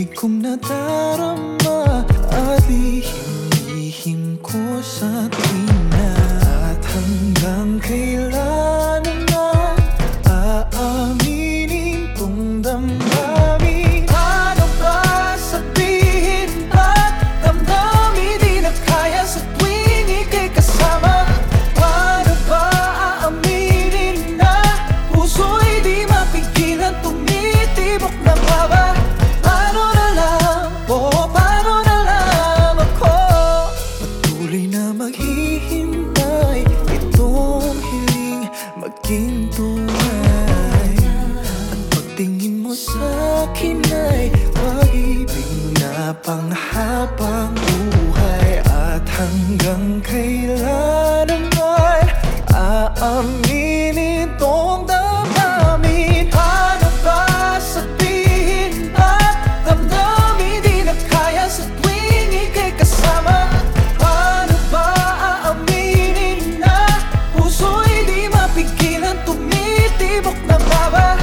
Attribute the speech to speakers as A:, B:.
A: pag-ibig kong nadarama At lihim-lihim sa akin ay pag-ibig na panghabang buhay At hanggang kailan naman aaminin itong damamin Paano ba sabihin at damdamin? Di na kaya sa tuwing ikay kasama. Paano ba aaminin na puso'y di mapigilan? Tumitibok na baba.